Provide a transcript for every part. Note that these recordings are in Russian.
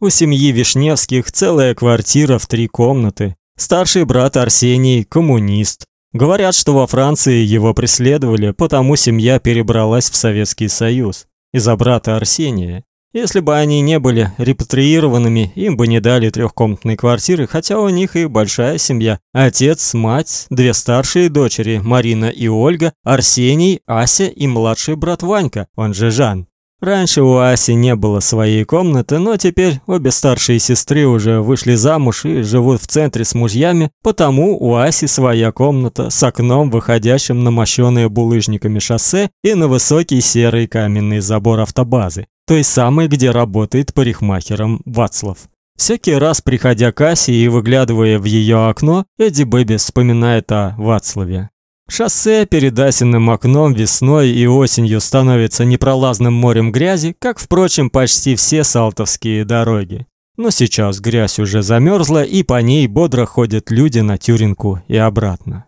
У семьи Вишневских целая квартира в три комнаты. Старший брат Арсений коммунист. Говорят, что во Франции его преследовали, потому семья перебралась в Советский Союз из-за брата Арсения. Если бы они не были репатриированными, им бы не дали трехкомнатной квартиры, хотя у них и большая семья. Отец, мать, две старшие дочери, Марина и Ольга, Арсений, Ася и младший брат Ванька, он же Жан. Раньше у Аси не было своей комнаты, но теперь обе старшие сестры уже вышли замуж и живут в центре с мужьями, потому у Аси своя комната с окном, выходящим на мощёное булыжниками шоссе и на высокий серый каменный забор автобазы, той самой, где работает парикмахером Вацлав. Всякий раз, приходя к Асе и выглядывая в ее окно, Эдди Бэби вспоминает о Вацлаве. Шоссе перед Асиным окном весной и осенью становится непролазным морем грязи, как, впрочем, почти все салтовские дороги. Но сейчас грязь уже замерзла, и по ней бодро ходят люди на Тюринку и обратно.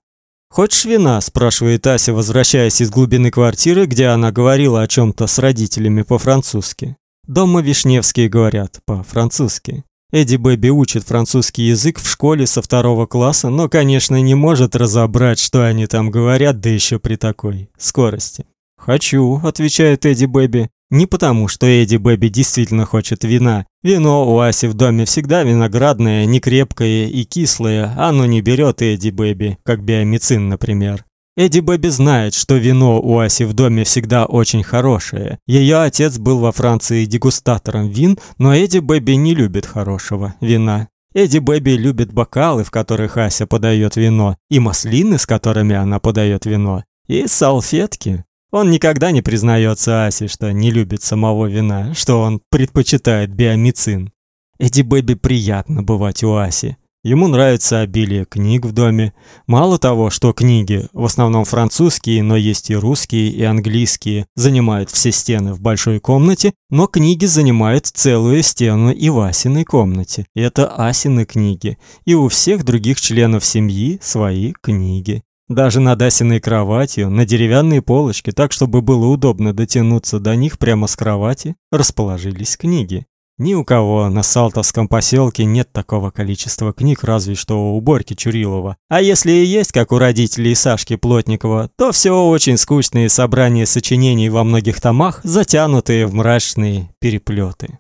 «Хочешь вина?» – спрашивает Ася, возвращаясь из глубины квартиры, где она говорила о чем то с родителями по-французски. Дома Вишневские говорят по-французски. Эдди Бэби учит французский язык в школе со второго класса, но, конечно, не может разобрать, что они там говорят, да еще при такой скорости. «Хочу», — отвечает Эдди Бэби. Не потому, что Эдди Бэби действительно хочет вина. Вино у Аси в доме всегда виноградное, не крепкое и кислое, оно не берет Эдди Бэби, как биомицин, например. Эдди Бэби знает, что вино у Аси в доме всегда очень хорошее. Ее отец был во Франции дегустатором вин, но Эдди Бэби не любит хорошего вина. Эдди Бэби любит бокалы, в которых Ася подает вино, и маслины, с которыми она подает вино, и салфетки. Он никогда не признается Асе, что не любит самого вина, что он предпочитает биомицин. Эдди Бэби приятно бывать у Аси. Ему нравится обилие книг в доме. Мало того, что книги, в основном французские, но есть и русские, и английские, занимают все стены в большой комнате, но книги занимают целую стену и в Асиной комнате. Это Асины книги. И у всех других членов семьи свои книги. Даже над Асиной кроватью, на деревянной полочке, так чтобы было удобно дотянуться до них прямо с кровати, расположились книги. Ни у кого на Салтовском поселке нет такого количества книг, разве что у Борьки Чурилова. А если и есть, как у родителей Сашки Плотникова, то все очень скучные собрания сочинений во многих томах, затянутые в мрачные переплеты.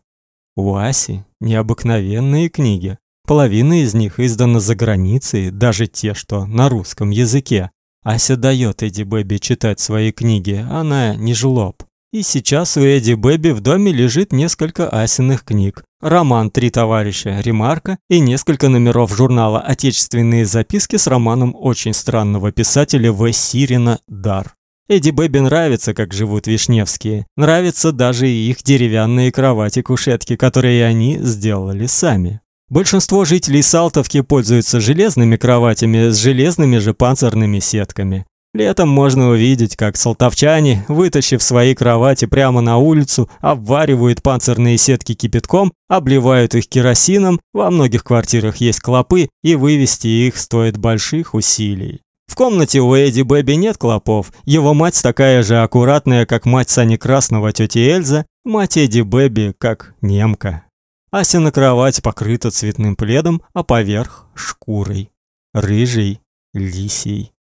У Аси необыкновенные книги. Половина из них издана за границей, даже те, что на русском языке. Ася дает Эдди Бэби читать свои книги, она не жлоб. И сейчас у Эдди Бэби в доме лежит несколько Асиных книг. Роман «Три товарища» Ремарка и несколько номеров журнала «Отечественные записки» с романом очень странного писателя В. Сирина «Дар». Эдди Бэби нравится, как живут Вишневские. Нравятся даже и их деревянные кровати-кушетки, которые они сделали сами. Большинство жителей Салтовки пользуются железными кроватями с железными же панцирными сетками. Летом можно увидеть, как салтовчане, вытащив свои кровати прямо на улицу, обваривают панцирные сетки кипятком, обливают их керосином, во многих квартирах есть клопы, и вывести их стоит больших усилий. В комнате у Эдди Бэби нет клопов. Его мать такая же аккуратная, как мать Сани Красного, тетя Эльза, мать Эдди Бэби, как немка. Ася на кровать покрыта цветным пледом, а поверх шкурой. Рыжей, лисий.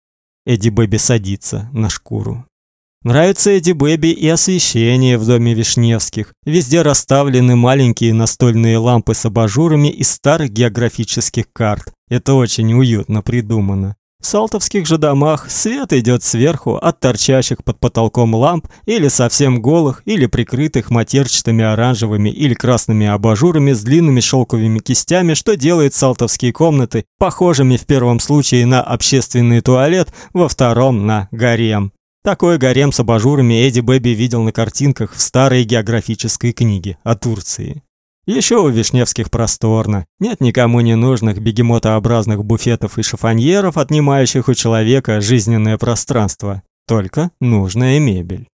Эдди Бэби садится на шкуру. Нравится Эдди Бэби и освещение в доме Вишневских. Везде расставлены маленькие настольные лампы с абажурами из старых географических карт. Это очень уютно придумано. В салтовских же домах свет идет сверху от торчащих под потолком ламп или совсем голых, или прикрытых матерчатыми оранжевыми или красными абажурами с длинными шелковыми кистями, что делает салтовские комнаты похожими в первом случае на общественный туалет, во втором на гарем. Такой гарем с абажурами Эдди Бэби видел на картинках в старой географической книге о Турции. Еще у Вишневских просторно. Нет никому не нужных бегемотообразных буфетов и шифоньеров, отнимающих у человека жизненное пространство. Только нужная мебель.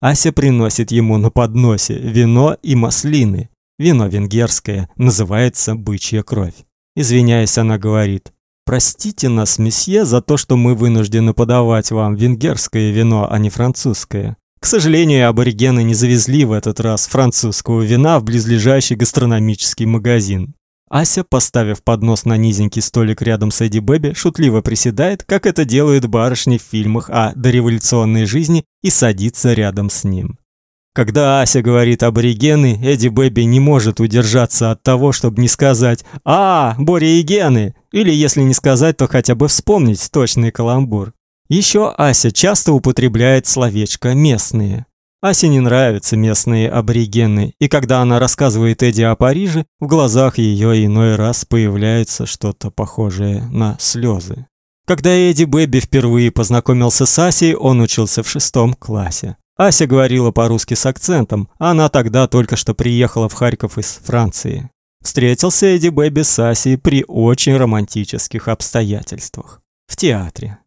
Ася приносит ему на подносе вино и маслины. Вино венгерское, называется бычья кровь. Извиняясь, она говорит: "Простите нас, месье, за то, что мы вынуждены подавать вам венгерское вино, а не французское. К сожалению, аборигены не завезли в этот раз французского вина в близлежащий гастрономический магазин. Ася, поставив поднос на низенький столик рядом с Эдди Бэби, шутливо приседает, как это делают барышни в фильмах о дореволюционной жизни, и садится рядом с ним. Когда Ася говорит аборигены, Эдди Бэби не может удержаться от того, чтобы не сказать «А, бориегены!» или если не сказать, то хотя бы вспомнить точный каламбур. Еще Ася часто употребляет словечко «местные». Асе не нравятся местные аборигены, и когда она рассказывает Эдди о Париже, в глазах ее иной раз появляется что-то похожее на слезы. Когда Эдди Бэби впервые познакомился с Асей, он учился в шестом классе. Ася говорила по-русски с акцентом, она тогда только что приехала в Харьков из Франции. Встретился Эдди Бэби с Асей при очень романтических обстоятельствах. В театре.